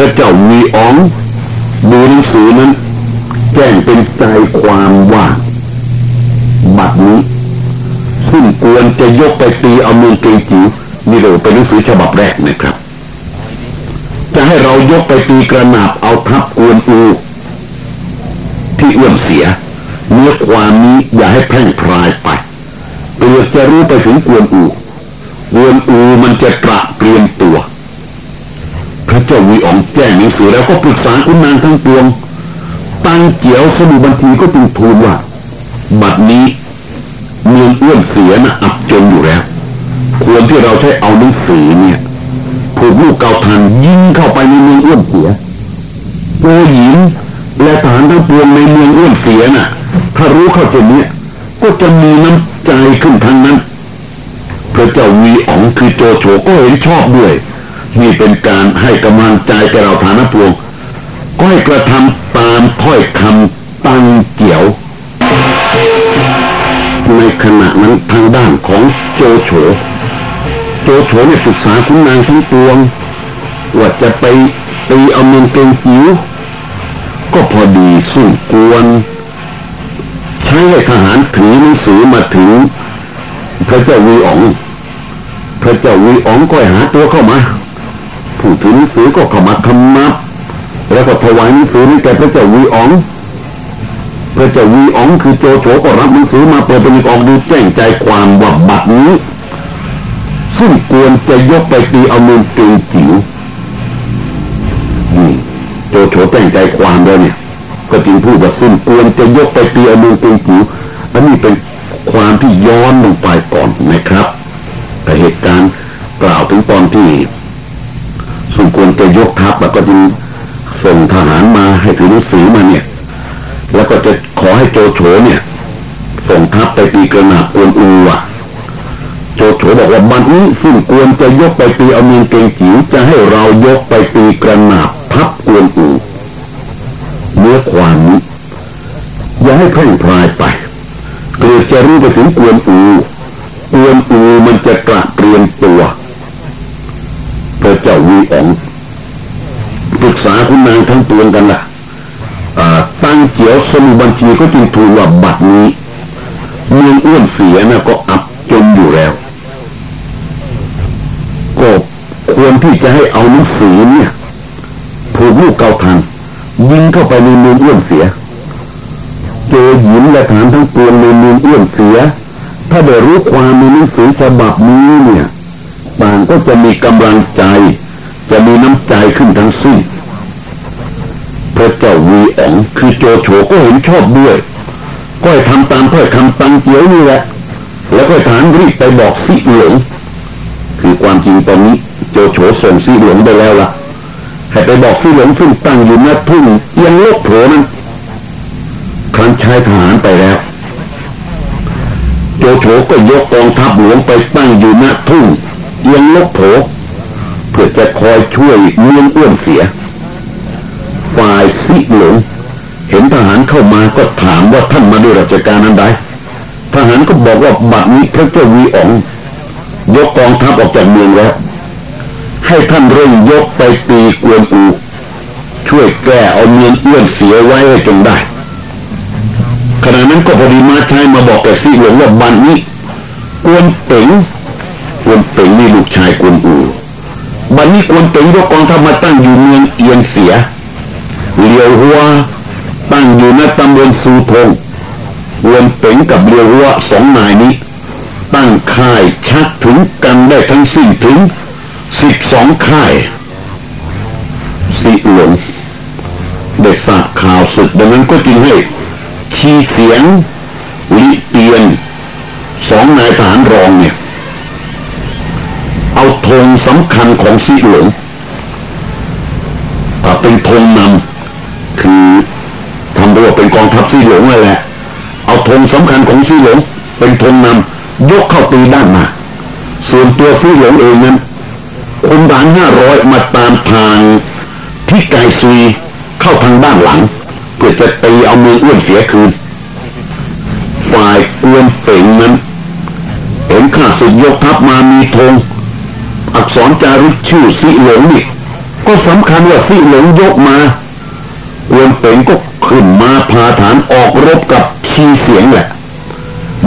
พระเจ้าวีอองดูหนังสือนั้น แจ้งเป็นใจความว่า บัดนี้ ซึ่งควรจะยกไปตีเอาเมืองเกจิ๋วนี่เราเป็นหนังสือฉบับแรกนะครับ จะให้เรายกไปตีกระนาบเอาทับกวนอู ที่เอื้อมเสียเนื้อความนี้อย่าให้แพร่งพรายไปเปลือกจะรู้ไปถึงกวนอูกวนอูมันจะกระเปลี่ยนตัว เจ้าวีอองแจ้งหนังสือแล้วก็ปรึกษาคุณนางทั้งปวง ตั้งเจียวสมุบัญชีก็จึงทูลว่า บัดนี้เมืองเอื้อนเสียนะอับจนอยู่แล้ว ควรที่เราใช้เอาหนังสือเนี่ยผูกลูกเกาทันยิงเข้าไปในเมืองเอื้อนเสียโวหญิงและทหารทั้งปวงในเมืองเอื้อนเสียน่ะ ถ้ารู้เข้าเช่นนี้ก็จะมีน้ำใจขึ้นทั้งนั้นพระเจ้าวีอ๋องคือโจโฉก็เห็นชอบด้วย นี่เป็นการให้กำลังใจแกเราฐานพวงก็ให้กระทำตามถ้อยคำตั้งเกี่ยว ในขณะนั้นทางด้านของโจโฉโจโฉเนี่ยศึกษาคุณนางทั้งปวงว่าจะไปตีเอาเมืองเกงจิ๋วก็พอดีสู้กวนใช้ให้ทหารถือหนังสือมาถึงพระเจ้าวีอ๋องพระเจ้าวีอ๋องก็หาตัวเข้ามา ผู้ถือหนังสือก็เข้ามาคำนับ แล้วก็ถวายหนังสือนี้แก่พระเจ้าวีอ๋องพระเจ้าวีอ๋องคือโจโฉก็รับหนังสือมาเปิดเป็นออกดูแจ้งใจความว่าบัดนี้ ซึ่งควรจะยกไปตีเอาเมืองเกงจิ๋วนี่โจโฉแต่งใจความแล้วเนี่ย ก็จึงพูดว่าซึ่งควรจะยกไปตีเอาเมืองเกงจิ๋วอันนี้เป็นความที่ย้อนลงไปก่อนนะครับ แต่เหตุการณ์กล่าวถึงตอนที่ ควรจะยกทัพแล้วก็จึงส่งทหารมาให้ถือหนังสือมาเนี่ย แล้วก็จะขอให้โจโฉเนี่ย ส่งทัพไปตีกระหนาบกวนอูอะโจโฉบอกว่าบันนี้ซึ่งควรจะยกไปตีเอาเมืองเกงจิ๋วจะให้เรายกไปตีกระหนาบทับกวนอูเนื้อความนี้อย่าให้แพร่งพรายไปเกิดจะรู้ไปถึงกวนอูกวนอูมันจะกระเปลี่ยนตัว เจ้าวีอ๋องปรึกษาคุณนางทั้งปวงกันล่ะตั้งเจียวสมุบัญชีก็จึงทูลว่าบัดนี้เมืองอ้วนเสียนะก็อับจนอยู่แล้ว ก็ควรที่จะให้เอาหนังสือเนี่ยผูกลูกเกาทันยิงเข้าไปในเมืองอ้วนเสียเจอหญิงและฐานทั้งปวงในเมืองอ้วนเสีย ถ้าได้รู้ความในหนังสือฉบับนี้เนี่ย ต่างก็จะมีกำลังใจ จะมีน้ำใจขึ้นทั้งสิ้นพระเจ้าวีอ๋องคือโจโฉก็เห็นชอบด้วย ก็ให้ทำตามถ้อยคำตังเจียวนี่แหละ แล้วก็ฐานรีบไปบอกสิหลงคือความจริงตอนนี้โจโฉส่งสิหลงไปแล้วล่ะให้ไปบอกสิหลงซึ่งตั้งอยู่หน้าทุ่งยังโลกโผนั้นครั้นชายทหารไปแล้ว โจโฉก็ยกกองทัพหลวงไปตั้งอยู่หน้าทุ่ง ยังลกโผเพื่อจะคอยช่วยเมืองอ้วนเสีย ฝ่ายสิหลงเห็นทหารเข้ามาก็ถามว่าท่านมาด้วยราชการอันใดทหารก็บอกว่าบัดนี้พระเจ้าวีอ๋องยกกองทัพออกจากเมืองแล้ว ให้ท่านเร่งยกไปตีกวนอูช่วยแก้เอาเมืองเอื้อนเสียไว้ให้จงได้ขณะนั้นก็พอดีมาชายมาบอกแกสิหลงว่าบันนี้กวนเป๋ง กวนเป๋งนี่ลูกชายกวนอูบันนี้กวนเป๋งยกกองทัพมาตั้งอยู่เมืองเอียนเสียเลียวหัวตั้งอยู่ในตำบลสูทงกวนเป๋งกับเลียวหัวสองนายนี้ ตั้งค่ายชักถึงกันได้ทั้งสิ้นถึงสิบสองค่ายสิหลงได้ทราบข่าวศึกดังนั้นก็จึงให้ชีเสียงลิเตียนสองนายทหารรองเนี่ย เอาธงสำคัญของสิหลงเป็นธงนำคือทำตัวเป็นกองทัพซีหลงนั่นแหละ เอาธงสำคัญของซีหลง เป็นธงนำยกเข้าตีด้านมาส่วนตัวซีหลงเองนั้นคุมฐานห้าร้อยมาตามทางที่ไกซีเข้าทางด้านหลัง เพื่อจะตีเอาเมืองอ้วนเสียคืน ฝ่ายกวนเป่งนั้นเห็นข้าศึกยกทัพมามีธง ษรจารึกชื่อสิหลงนี่ก็สำคัญว่าซี่หลงยกมาเวนเป๋งก็ขึ้นมาพาฐานออกรบกับชีเสียงแหละ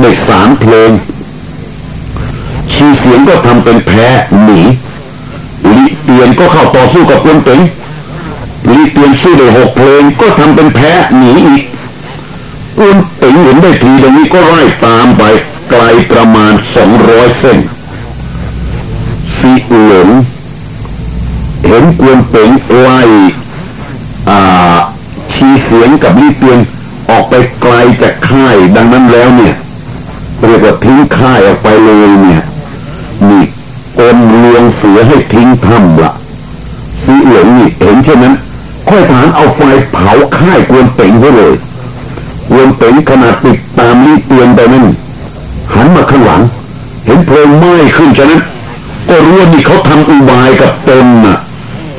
ได้สามเพลง ชีเสียงก็ทำเป็นแพ้หนีลิเตียนก็เข้าต่อสู้กับเวนเป๋งลิเตียนสู้ได้หกเพลงก็ทำเป็นแพ้หนีอีกเวนเป๋งเห็นได้ทีอย่างนี้ก็ไล่ตามไปไกลประมาณสองร้อยเส้น หลงเห็นกวนเป๋งไล่ชีเสียงกับลีเตียนออกไปไกลจากค่ายดังนั้นแล้วเนี่ยเรียกว่าทิ้งค่ายออกไปเลยเนี่ยนี่กนลวงเสือให้ทิ้งถ้ำละซีเหลืองนี่เห็นเช่นนั้น ค่อยฐานเอาไฟเผาค่ายกวนเป๋งไว้เลยกวนเป๋งขนาดติดตามลีเตียนไปนั่นหันมาข้างหลังเห็นเพลิงไหม้ขึ้นฉะนั้น ก็รู้ว่านี่เขาทำอุบายกับตนน่ะ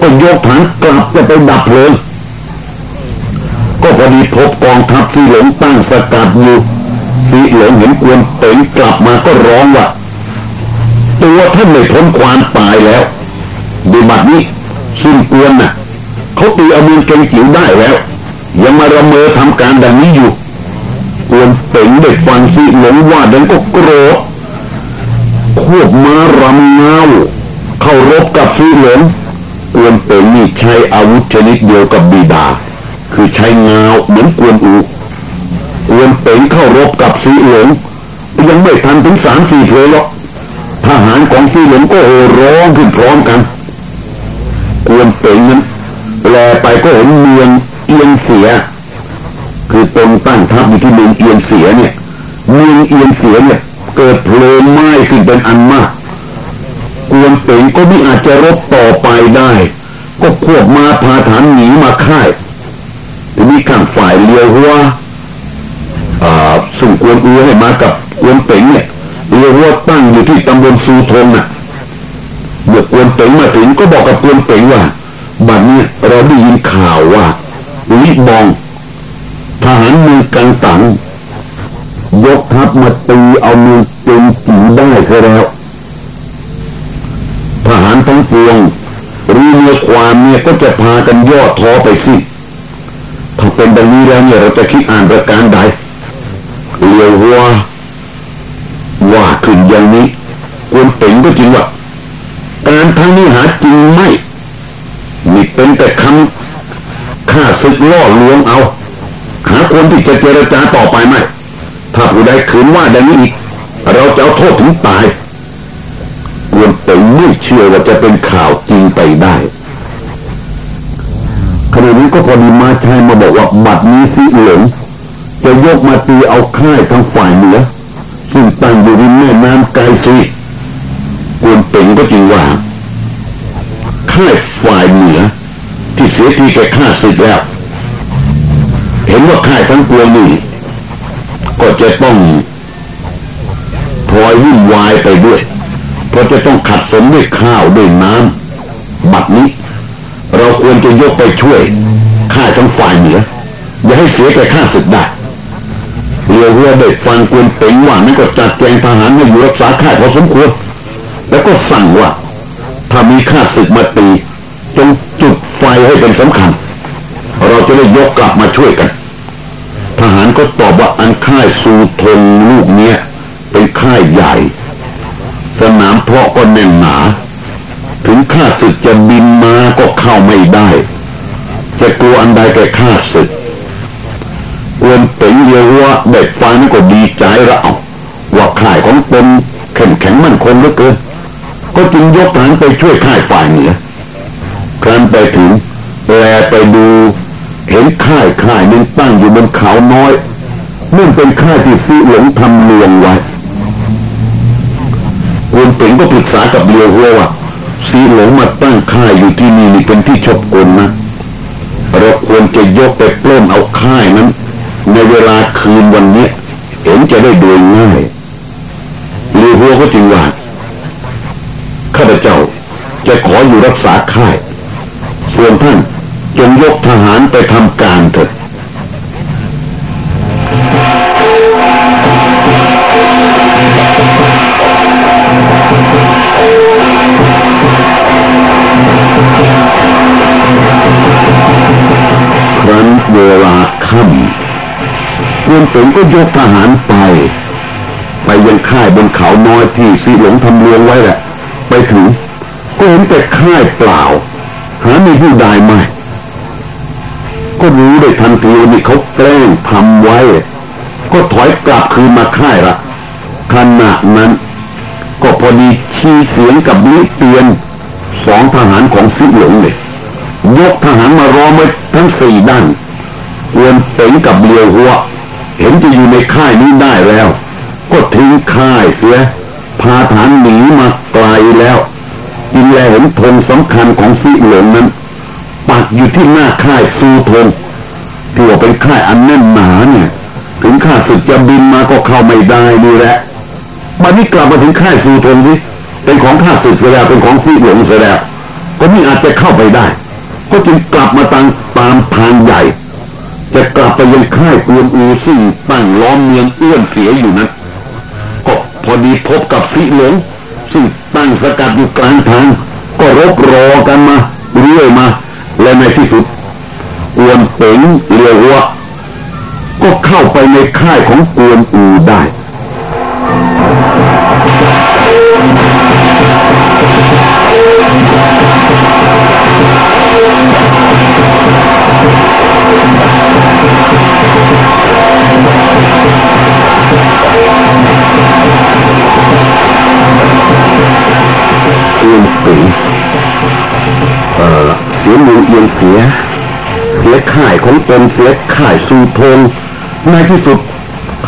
ก็ยกฐานกลับจะไปดับเพลิงก็พอดีพบกองทัพสีหลงตั้งสกัดอยู่สีหลงเห็นกวนเป๋งกลับมาก็ร้องว่าตัวท่านไม่ทนความตายแล้วดีบัดนี้สิ้นกวนน่ะเขาตีเอาเมืองเก่งจิ๋วได้แล้ว ยังมาระเมอทำการดังนี้อยู่กวนเป๋งได้ฟังสีหลงว่าดังก็โกรธ ควบม้ารำเงาเข้ารบกับสีหลงกวนเป๋งนี่ใช้อาวุธชนิดเดียวกับบีดา คือใช้เงาเหมือนกวนอูกวนเป๋งเข้ารบกับสีหลงยังไม่ทันถึงสามสี่เพลหรอกทหารของสีหลงก็โห่ร้องขึ้นพร้อมกันกวนเป๋งนั้นแลไปก็เห็นเมืองเอียงเสีย คือตรงตั้งทัพอยู่ที่เมืองเอียงเสียเนี่ยเมืองเอียงเสียเนี่ย เกิดเพลิงไหม้ขึ้นเป็นอันมากกวนเป๋งก็ไม่อาจจะรบต่อไปได้ ก็ควบมาพาฐานหนีมาค่ายทีนี้ข้างฝ่ายเลียวหัวส่งกวนอูให้มากับกวนเป๋งเนี่ยเลียวหัวตั้งอยู่ที่ตำบลซูทงน่ะเมื่อกวนเป๋งมาถึงก็บอกกับกวนเป๋งว่าบัดนี้เราได้ยินข่าวว่าลิบองทหารมือกังตัง ยกทัพมาตีเอามือเป็นจีได้เสียแล้ว ทหารทั้งปวงรู้เมื่อความเนี่ยก็จะพากันย่อท้อไปสิถ้าเป็นดังนี้แล้วเนี่ยเราจะคิดอ่านประการใดเลียวหัวว่าขึ้นอย่างนี้ควรเป็นก็จริงว่าการทางนี้หาจริงไม่มีเป็นแต่คำฆ่าศึกล่อลวงเอา หาคนที่จะเจรจาต่อไปไหม ถ้าผู้ใดขืนว่าดังนี้อีก เราจะเอาโทษถึงตายควรเป็นไม่เชื่อว่าจะเป็นข่าวจริงไปได้ขณะนี้ก็พอดีมาชายมาบอกว่าบัดนี้สิเหลงจะยกมาตีเอาค่ายทางฝ่ายเหนือซึ่งตั้งอยู่ริมแม่น้ำไกลซีกวนเป่งก็จริงว่าค่ายฝ่ายเหนือ ที่เสียทีแก่ข้าศึกแล้ว เห็นว่าค่ายทั้งปวงนี่ ก็จะต้องพลอยวุ่นวายไปด้วย เพราะจะต้องขัดสนด้วยข้าวด้วยน้ำบัดนี้ เราควรจะยกไปช่วยข้าทั้งฝ่ายเหนืออย่าให้เสียแก่ข้าศึกได้เรียวหัวเด็กฟังกวนเป่งว่านั่นก็จัดแจงทหารมาอยู่รักษาค่าพอสมควร แล้วก็สั่งว่า ถ้ามีข้าศึกมาตีจงจุดไฟให้เป็นสำคัญ เราจะได้ยกกลับมาช่วยกัน ก็ตอบว่าอันค่ายสูทงลูกเนี้ยเป็นค่ายใหญ่ สนามเพาะก็แน่นหนา ถึงข้าศึกจะบินมาก็เข้าไม่ได้ จะกลัวอันใดแก่ข้าศึกเวนเป๋งเยว่าเด็กฟังก็ดีใจละเอาว่าข่ายของตนแข็งแข็งมั่นคงเหลือเกินก็จึงยกฐานไปช่วยข่ายฝ่ายเหนือครั้นไปถึงแลไปดู เห็นข่ายข่ายนึงตั้งอยู่บนเขาน้อยนั่นเป็นข่ายที่ซีหลงทำเลียงไว้เวนเป๋งก็ปรึกษากับเลียวหัวว่าสีหลงมาตั้งค่ายอยู่ที่นี่นี่เป็นที่ชอบกลนะเราควรจะยกไปปล้นเอาค่ายนั้น ในเวลาคืนวันนี้เห็นจะได้โดยง่ายหรือหัวก็จริงว่าข้าพเจ้าจะขออยู่รักษาค่าย ส่วนท่าน จงยกทหารไปทำการเถิดครั้นเวลาค่ำกวนเป๋งก็ยกทหารไป ไปยังค่ายบนเขาน้อยที่สีหลงทำเลี้ยงไว้แหละ ไปถึงก็เห็นแต่ค่ายเปล่า หาไม่ผู้ใดไม่ ก็รู้ได้ทันทีว่านี่เขาแกล้งทำไว้ ก็ถอยกลับคืนมาค่ายละขณะนั้น ก็พอดีชี้เสียงกับลิเตียนสองทหารของซิหลงเลยยกทหารมาร้อมไว้ทั้งสี่ด้านเวนเป๋งกับเลียวหัว เห็นจะอยู่ในค่ายนี้ได้แล้ว ก็ทิ้งค่ายเสียพาฐานหนีมาไกลแล้วจินแลเห็นธงสำคัญของซิหลงนั้น อยู่ที่หน้าค่ายซูธงที่ว่าเป็นค่ายอันแน่นหนาเนี่ย ถึงข้าศึกจะบินมาก็เข้าไม่ได้นี่แหละบัดนี้กลับมาถึงค่ายซูธงสิเป็นของข้าศึกเสียแล้วเป็นของซิหลงเสียแล้วก็ไม่อาจจะเข้าไปได้ ก็จึงกลับมาตามตามทางใหญ่ จะกลับไปยังค่ายกวนอูซึ่งตั้งล้อมเมืองเอื้อนเสียอยู่นั้นก็พอดีพบกับซิหลงซึ่งตั้งสกัดอยู่กลางทาง ก็รบรอกันมาเรื่อยมา และในที่สุดกวนเป๋งเรียววะก็เข้าไปในค่ายของกวนอูได้ สียมือเสีย เสียข่ายของตนเสียข่ายสูทงในที่สุด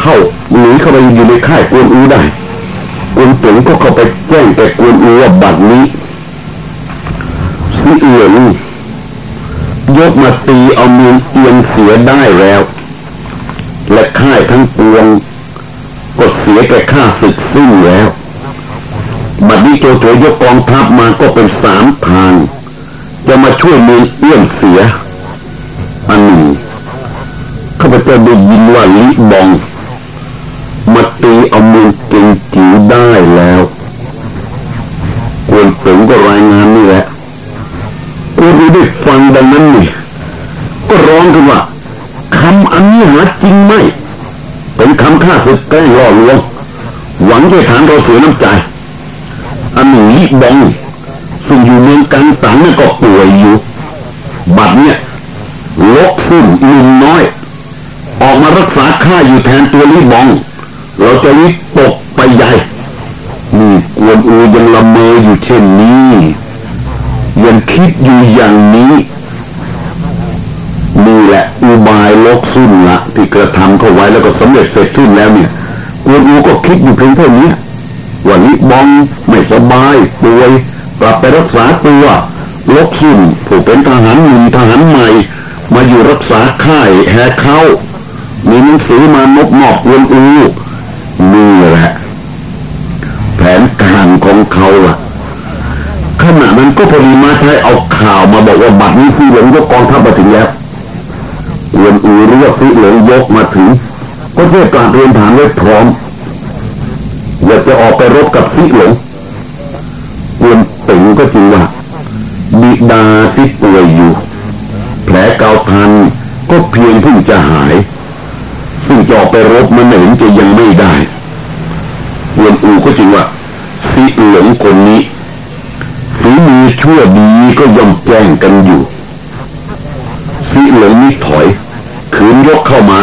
เข้าหนีเข้าไปอยู่ในค่ายกวนอูได้กวนเป๋งก็เข้าไปแจ้งแต่กวนอูว่าบัดนี้สีเอียงยกมาตีเอาเมืองเอียงเสียได้แล้ว และค่ายทั้งปวงก็เสียแก่ข้าศึกสิ้นแล้ว บัดนี้โจโฉยกกองทัพมาก็เป็นสามทาง จะมาช่วยเมืองเอื้อนเสีย อันหนึ่งข้าพเจ้าได้ยินว่าลิบอง มาตีเอาเมืองเก่งจิ๋วได้แล้วกวนเป๋งก็รายงานนี่แหละกวนได้ฟังดังนั้นนี่ก็ร้องกันว่าคำอันนี้หาจริงไหมเป็นคำฆ่าศึกแกล้งล่อลวงหวังจะฐานเราเสียน้ำใจอันหนึ่งลิบอง สังนั่นก็ป่วยอยู่ บัดเนี่ยลกขึ้นลุงน้อย ออกมารักษาข้าอยู่แทนตัวลิบอง เราจะวิตกไปใหญ่นี่กวนอูยังละเมออยู่เช่นนี้ยังคิดอยู่อย่างนี้นี่แหละอุบายลกสุ่นละที่กระทำเข้าไว้แล้วก็สำเร็จเสร็จสิ้นแล้วเนี่ยกวนอูก็คิดอยู่เพียงเท่านี้ว่าลิบองไม่สบายป่วยกลับไปรักษาตัว ลกสุ่นผู้เป็นทหารหนุ่มทหารใหม่ มาอยู่รักษาค่ายแหกเขามีหนังสือมานบมอบกวนอูนี่แหละ แผนการของเขาล่ะขณะนั้นก็พอดีมาใช้เอาข่าวมาบอกว่าบัดนี้ซีหลงยกกองทัพมาถึงแล้วกวนอูรู้ว่าซีหลงยกมาถึง ก็เทศการเตรียมฐานไว้พร้อมอยากจะออกไปรบกับซีหลงกวนเป๋งก็จริงว่า บิดาซิป่วยอยู่ แผลเกาพันก็เพียงเพิ่งจะหาย ซึ่งจอกไปรบมันเห็นจะยังไม่ได้กวนอูก็จริงว่าซีเหลงคนนี้ฝีมือชั่วดีก็ย่อมแจ้งกันอยู่ซีเหลงนี้ถอยขืนยกเข้ามา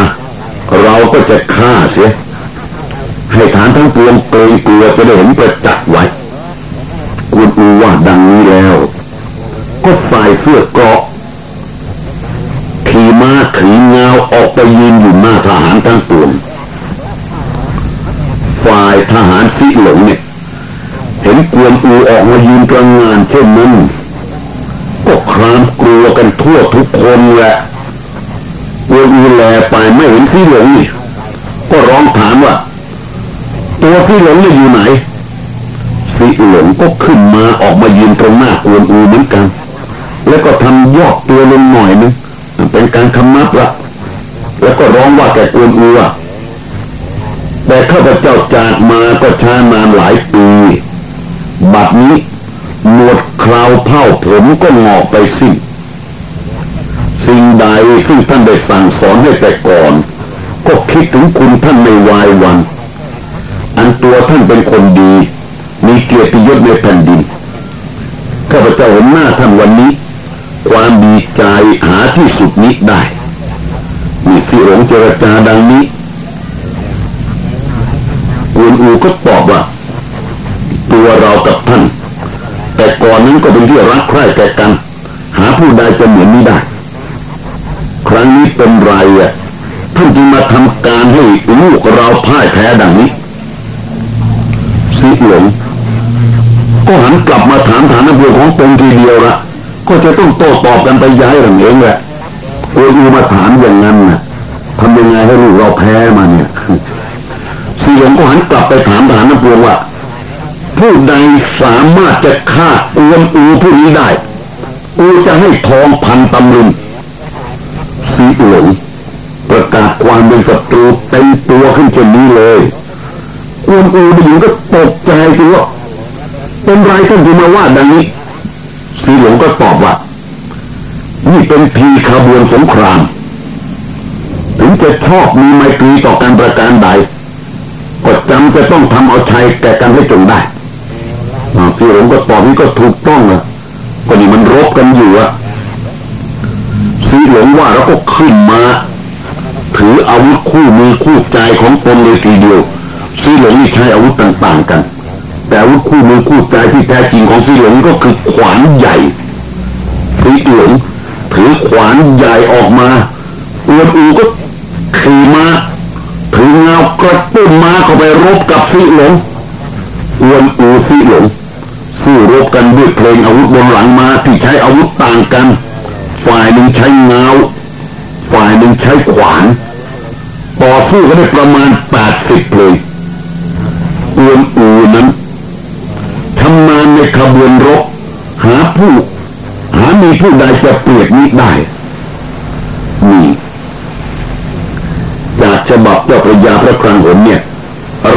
เราก็จะฆ่าเสียให้ฐานทั้งปวงเกรงกลัวจะได้เห็นประจักษ์ไว้กวนอูว่าดังนี้แล้ว ก็ใส่เสื้อเกราะขี่ม้าถืองาออกไปยืนอยู่หน้าทหารทั้งปวงฝ่ายทหารซีหลงเนี่ยเห็นกวนอูออกมายืนกลางงานเช่นนั้นก็ครามกลัวกันทั่วทุกคนแหละกวนอูแลไปไม่เห็นซีหลงนี่ก็ร้องถามว่าตัวซีหลงเนี่ยอยู่ไหนซีหลงก็ขึ้นมาออกมายืนตรงหน้ากวนอูเหมือนกัน แล้วก็ทำยอกตัวลงหน่อยนึงเป็นการคำนับละแล้วก็ร้องว่าแกกวนอูอะแต่ข้าพเจ้าจากมาก็ช้านานหลายปีบัดนี้หนวดคราวเผ้าผมก็งอกไปสิ้นสิ่งใดซึ่งท่านได้สั่งสอนให้แต่ก่อน ก็คิดถึงคุณท่านไม่วายวัน อันตัวท่านเป็นคนดี มีเกียรติยศในแผ่นดินข้าพเจ้าเห็นหน้าท่านวันนี้ ความดีใจหาที่สุดนี้ได้ มีสิหลงเจรจาดังนี้อุนอูก็ตอบว่า ตัวเรากับท่าน แต่ก่อนนั้นก็เป็นที่รักใคร่แก่กัน หาผู้ใดจะเหมือนนี้ได้ ครั้งนี้เป็นไรอะท่านจึงมาทำการให้ลูกเราพ่ายแพ้ดังนี้สิหลงก็หันกลับมาถามฐานอำเภอของตนทีเดียวละ ก็จะต้องโต้ตอบกันไปย้ายหลังเองแหละโอยูมาถามอย่างนั้นนะทำยังไงให้ลูกเราแพ้มาเนี่ยสีหลงก็หันกลับไปถามฐานอำเภอว่า ผู้ใดสามารถจะฆ่าอวนอูผู้นี้ได้อูจะให้ทองพันตำลึงสีหลงประกาศความเป็นศัตรูเต็มตัวขึ้นเช่นนี้เลยอวนอูได้ยินก็ตกใจสิว่าเป็นไรท่านที่มาว่าดังนี้ สีหลงก็ตอบว่า นี่เป็นพีขบวนสงคราม ถึงจะชอบมีไมตรีต่อการประการใดก็จำจะต้องทำเอาชัยแก่กันให้จงได้สีหลงก็ตอบนี่ก็ถูกต้องอะก็นี่มันรบกันอยู่อะสีหลงว่าแล้วก็ขึ้นมา ถืออาวุธคู่มือคู่ใจของตนเลยทีเดียวสีหลงนี่ใช้อาวุธต่าง ๆ กัน แต่วุธคู่มือคู่ใจที่แท้จริงของสีหลงก็คือขวานใหญ่สีหลงถือขวานใหญ่ออกมาเอวนอูก็ขี่มาถือเงากระตุ้นมาเข้าไปรบกับสีหลงอวนอูสีหลงสู้รบกันด้วยเพลงอาวุธบนหลังมาที่ใช้อาวุธต่างกัน ฝ่ายหนึ่งใช้เงาฝ่ายหนึ่งใช้ขวาน ต่อสู้กันได้ประมาณแปดสิบเพลงอวนอู ขบวนรบหาผู้หามีผู้ใดจะเปรียบนี้ได้นี่จากฉบับเจ้าพระยาพระครังหนเนี่ย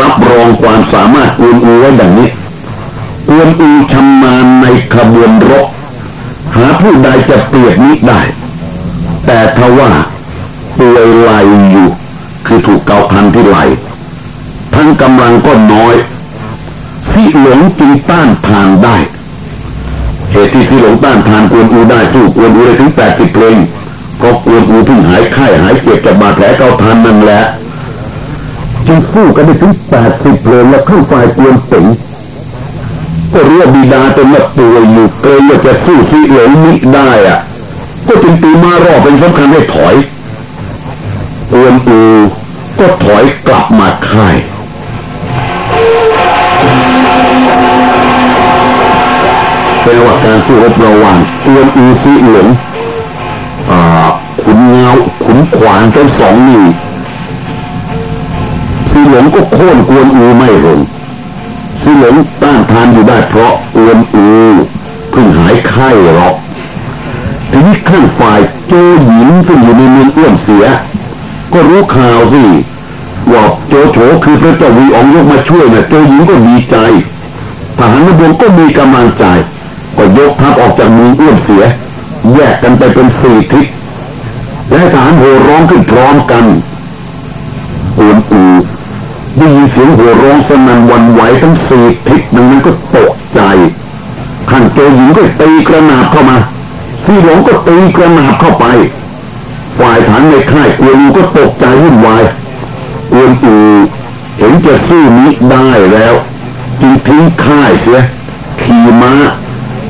รับรองความสามารถอวนอูไว้ดังนี้อวนอูชำนาญในขบวนรบหาผู้ใดจะเปรียบนี้ได้ แต่ทว่าป่วยไหลอยู่ คือถูกเกาพันที่ไหลทั้งกำลังก็น้อย ที่หลงจึงต้านทานได้เหตุที่ที่หลงต้านทานกวนอูได้สู้กวนอูได้ถึงแปดสิบเพลงก็กวนอูเพิ่งหายไข้หายเจ็บจากบาดแผลเกาทานนั่นแหละจึงสู้กันได้ถึงแปดสิบเพลงแล้วเข้าฝ่ายกวนสิงก็รู้ว่าบิดาจนมาป่วยอยู่เกินว่าจะสู้ที่หลงมิได้อะก็จึงตีมารอเป็นสำคัญให้ถอยกวนอูก็ถอยกลับมาค่าย เป็นว่าการสู้รบระหว่างอวนอูซีหลงขุนเงาขุนขวานทั้งสองนี่ซีหลงก็โค่นกวนอูไม่ลงซีหลงต้านทานอยู่ได้เพราะอวนอูเพิ่งหายไข้หรอกทีนี้ข้างฝ่ายโจหญิงซึ่งอยู่ในเมืองเอื้อมเสีย ก็รู้ข่าวสิว่าโจโฉคือพระเจ้าวีอองยกมาช่วยนะโจหญิงก็ดีใจทหารนบวงก็มีกำลังใจ ก็ยกทัพออกจากมือเอื้อมเสีย แยกกันไปเป็นสี่ทิศและทหารโห่ร้องขึ้นพร้อมกันอูนอูได้ยินเสียงโห่ร้องสนั่นวันไหวทั้งสี่ทิศดังนั้นก็ตกใจขันโจหญิงก็ตีกระนาบเข้ามาซีหลงก็ตีกระนาบเข้าไปฝ่ายฐานในค่ายกวนอูก็ตกใจวุ่นวายกวนอูเห็นจะสู้นี้ได้แล้วจึงทิ้งค่ายเสียขี่ม้า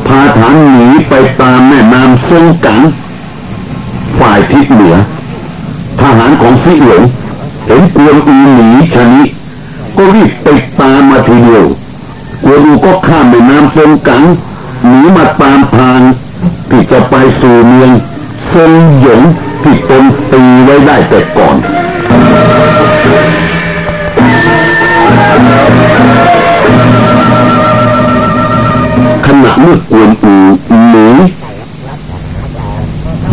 พาฐานหนีไปตามแม่น้ำเซิงกังฝ่ายทิศเหนือ ทหารของซิหลงเห็นกวนอูหนีชนิก็รีบไปตามมาทีเดียวกวนอูก็ข้ามแม่น้ำเซิงกังหนีมาตามทางที่จะไปสู่เมืองเซิงหยงที่ตนตีไว้ได้แต่ก่อน ณะเมื่อกวนอูหนี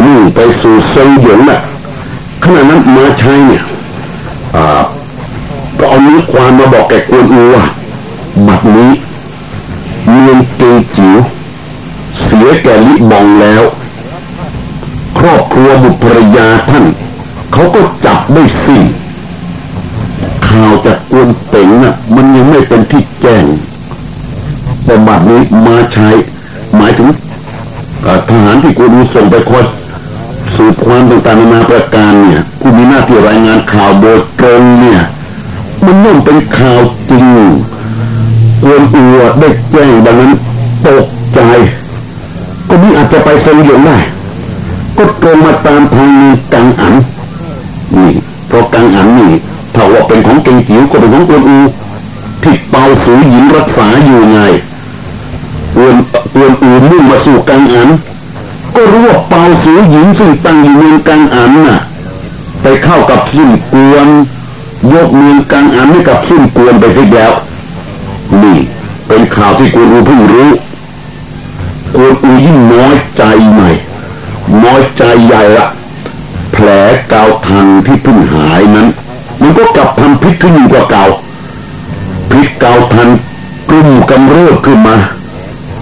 นี่ไปสู่เซิงหยงน่ะขณะนั้นมาใช้เนี่ยก็เอานี้ความมาบอกแกกวนอูว่าบัดนี้เมืองเกจิ๋วเสียแก่ลิบองแล้ว ครอบครัวบุตรภรยาท่าน เขาก็จับได้สิข่าวจากกวนเป๋งน่ะ มันยังไม่เป็นที่แจ้ง แต่บัดนี้มาใช้ หมายถึงทหารที่กูดูส่งไปคอยสืบความต่างๆนานาประการเนี่ยกูมีหน้าที่รายงานข่าวโดยตรงเนี่ย มันย่อมเป็นข่าวจริงกวนอัวได้แจ้งดังนั้นตกใจ ก็มีอาจจะไปเซนเหลียงได้ ก็ตรงมาตามทางกังอันนี่เพราะกังอันนี่ถ้าว่าเป็นของเก่งจิ๋วก็เป็นของกวนอูที่เปาสูหญิงรักษาอยู่ไง วนกวนอูมุ่งมาสู่กังอัน ก็รู้ว่าเปาสูหญิงซึ่งตั้งอยู่เมืองกังอันน่ะ ไปเข้ากับสิ้นกวนยกเมืองกังอันให้กับสิ้นกวนไปเสียแล้ว นี่เป็นข่าวที่กวนอูเพิ่งรู้กวนอูยิ่งน้อยใจใหม่น้อยใจใหญ่ละแผลเกาทังที่เพิ่งหายนั้น มันก็กลับทำพิษขึ้นกว่าเก่าพิษเกาทันกลุ่มกำเริบขึ้นมา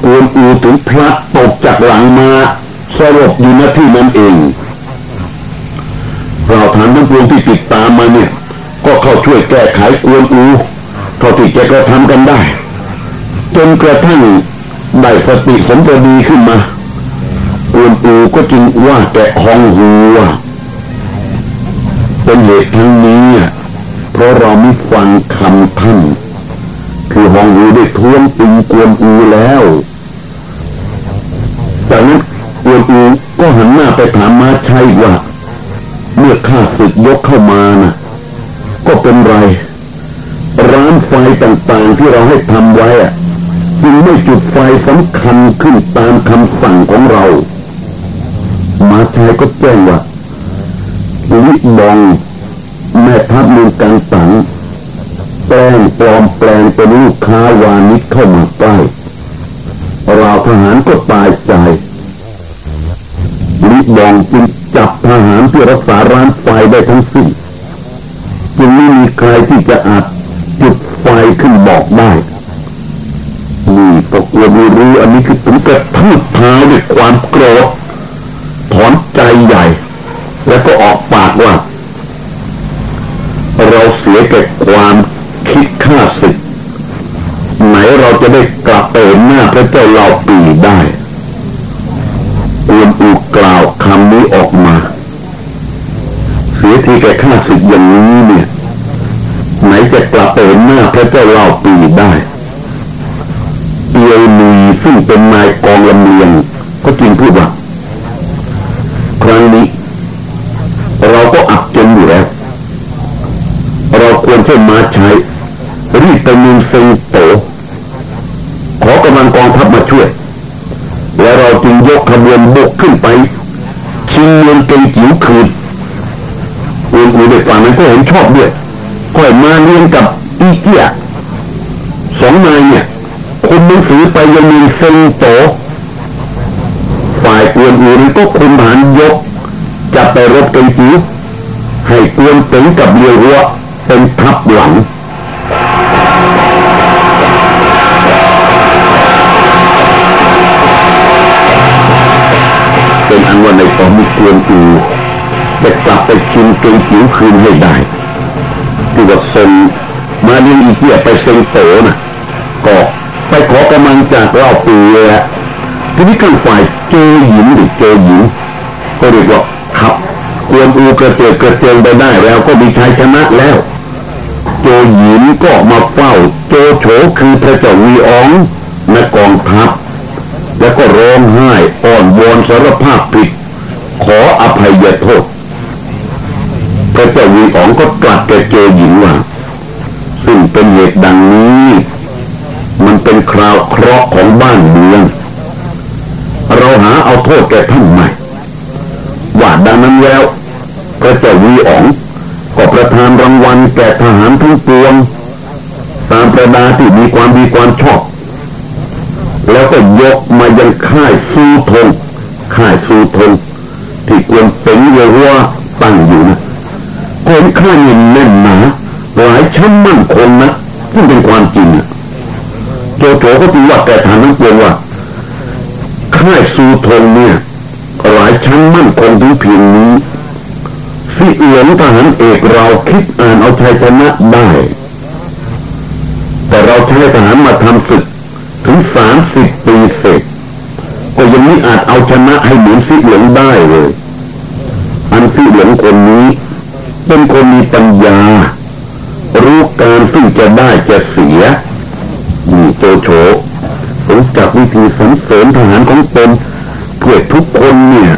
กวนอูถึงพลัดตกจากหลังมาสลบอยู่หน้าที่นั้นเอง เราฐานทั้งปวงที่ติดตามมาเนี่ย ก็เข้าช่วยแก้ไขกวนอูเท่าที่แกก็ทำกันได้ จนกระทั่งได้สติสมบูรณ์ขึ้นมาอวนอูก็จึงว่าแกฮองหูว่าเป็นเหตุทั้งนี้เพราะเราไม่ฟังคำท่านคือฮองหูได้ท้วงติงกวนอูแล้วจากนั้น กวนอูก็หันหน้าไปถามมาชัยว่า เมื่อข้าศึกยกเข้ามานะ่ะก็เป็นไร ร้านไฟต่างๆที่เราให้ทำไว้อะจึงไม่จุดไฟสำคัญขึ้นตามคำสั่งของเรา มาชายก็แจ้งว่าลิบองแม่ทัพเมืองกังตังแปลงปลอมแปลงเป็นลูกค้าวานิชเข้ามาใกล้เราทหารก็ตายใจ บองจึงจับทหารที่รักษาร้านไฟได้ทั้งสิ้นจึงไม่มีใครที่จะอาจจุดไฟขึ้นบอกได้นี่ก็กลัวไม่รู้อันนี้คือถึงกระทืบเท้าด้วยความโกรธถอนใจใหญ่ แล้วก็ออกปากว่า เราเสียแก่ความคิดฆ่าศึกไหนเราจะได้กลับไปเห็นหน้าพระเจ้าเราปีได้อวนอูกล่าวคำนี้ออกมา เสียที แก่ข้าศึกอย่างนี้เนี่ย ไหนจะกลับไปเห็นหน้าพระเจ้าเราปีได้เอียวนีซึ่งเป็นนายกองลำเลียง ก็จริงพูดว่าครั้งนี้ เราก็อับจนอยู่แล้ว เราควรใช้มาใช้ รีบไปมืองเซงโตขอกำลังกองทัพมาช่วย และเราจึงยกขบวนบุกขึ้นไปชิงเมืองเกงจิ๋วคืน อุนอูเด็กฝ่านั้นก็เห็นชอบด้วยก็มาเรียนกับอีเกียสองนายเนี่ยคุณหนังสือไปยังมีเซงโตฝ่ายกวนอูนั้นก็คุมหันยกจะไปรบกันจีให้กวนเป๋งกับเรียวหัวเป็นทับหลังเป็นอันวันในตอนมีกวนอูจะกลับ ไปชิมเกงจิ๋วคืนให้ได้ที่ว่าส่งมาเรียนอีเกียไปเซงโตนะก็ไปขอกำลังจากเราปีเลยฮะทีนี้ข้างฝ่ายเจอหญิงหรือเจอหญิงก็เรียกว่าขับกวนอูกระเจิดกระเจิงไปได้แล้วก็มีชัยชนะแล้ว โจหญิงก็มาเฝ้า โจโฉคือพระเจ้าวีอองในกองทัพแล้วก็ร้องไห้อ่อนวอนสารภาพผิด ขออภัยโทษ ระเจ้าวีอองก็ตรัสแก่โจหญิงว่าซึ่งเป็นเหตุดังนี้ มันเป็นคราวเคราะห์ของบ้านเมือง เราหาเอาโทษแก่ท่านใหม่ว่าดังนั้นแล้วพระเจ้าวีอ๋องก็ประทานรางวัลแก่ทหารทั้งปวง ตามประดาที่มีความดีความชอบ แล้วก็ยกมายังค่ายสูทงค่ายสูทงที่ควรเป็นเยาว่าตั้งอยู่นะ คนค่ายเงินแน่นหนาหลายชั้นมั่นคงนะซึ่งเป็นความจริงโจโฉก็ถือว่าแต่ฐานทั้งปวงว่าค่ายสูทงเนี่ยหลายชั้นมั่นคงถึงเพียงนี้สิเหลืองทหารเอกเราคิดอ่านเอาชัยชนะได้ แต่เราใช้ทหารมาทำศึกถึงสามสิบปีเสร็จก็ยังไม่อาจเอาชนะให้เหมือนสิเหลืองได้เลย อันสิเหลืองคนนี้ เป็นคนมีปัญญา รู้การซึ่งจะได้จะเสียมีโจโฉรู้จักวิธีสังเสริมทหารของตนเพื่อทุกคนเนี่ย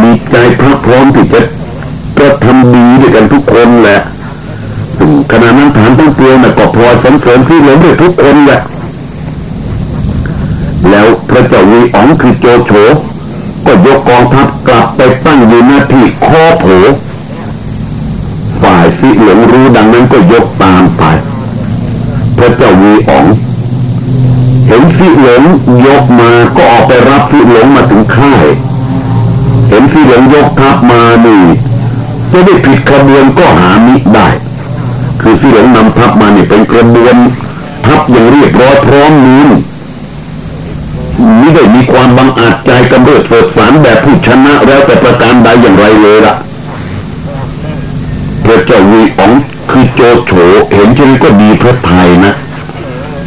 มีใจพระพร้อมที่จะก็ทำดีด้วยกันทุกคนแหละขณะนั้นฐานทั้งตัวน่ะก็พอสังเสริมที่เหลือด้วยทุกคนแหละแล้วพระเจ้าวีอ๋องคือโจโฉก็ยกกองทัพกลับไปตั้งอยู่หน้าที่คอโผ ฝ่ายสิหลงรู้ดังนั้นก็ยกตามไปพระเจ้าวีอ๋องเห็นสิหลงยกมาก็ออกไปรับสิหลงมาถึงค่าย เห็นสิหลงยกทัพมานี่จะได้ผิดขบวนก็หามิได้ คือสิหลงนำทัพมานี่เป็นกระบวนทัพอย่างเรียบร้อยพร้อมนี้ไม่ได้มีความบังอาจใจกำเริบเสดสารแบบผู้ชนะแล้วแต่ประการใดอย่างไรเลยล่ะ ระเจ้าวีอ๋องคือโจโฉเห็นเช่นก็ดีพระไทยนะ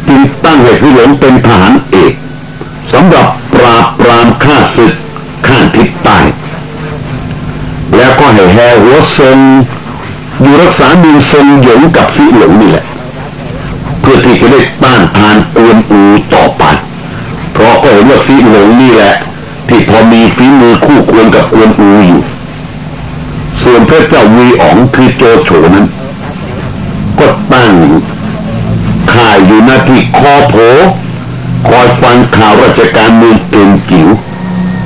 จึงตั้งให้สิหลงเป็นทหารเอกสำหรับปราบปรามข้าศึกข้าทิศใต้แล้วก็ให้แห่หัวทรงอยู่รักษาดินทรงหยงกับสิหลงนี่แหละเพื่อที่จะได้ต้านทานกวนอูต่อไปเพราะก็เห็นว่าซีหลงนี่แหละที่พอมีฝีมือคู่ควรกับกวนอูอยู่ วนพระเจ้าวีอ๋องคือโจโฉนั้น ก็ตั้งข่ายอยู่หน้าที่คอโผคอยฟังข่าวราชการเมืองเก่งจิ๋ว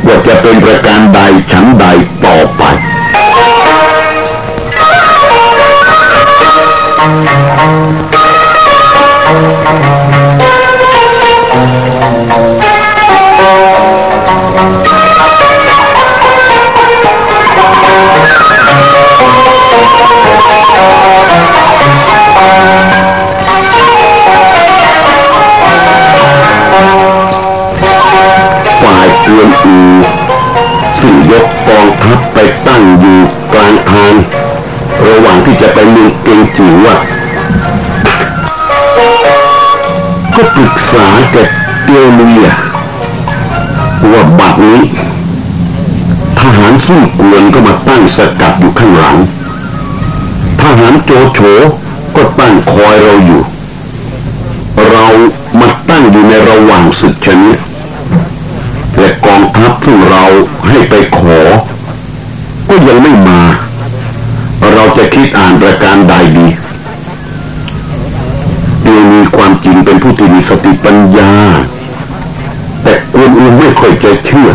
ว่าจะเป็นประการใดฉันใดต่อไป ระหว่างที่จะไปเมืองเกงจิ๋วอะก็ปรึกษากับเตียวเลียว่าบัดนี้ ทหารสู้กวนก็มาตั้งสกัดอยู่ข้างหลัง ทหารโจโฉก็ตั้งคอยเราอยู่ เรามาตั้งอยู่ในระหว่างศึกชนิดแต่กองทัพที่เราให้ไปขอ ก็ยังไม่มาานประการใดดีเดียวมีความจริงเป็นผู้ที่มีสติปัญญา แต่กวนอูไม่ค่อยจะเชื่อ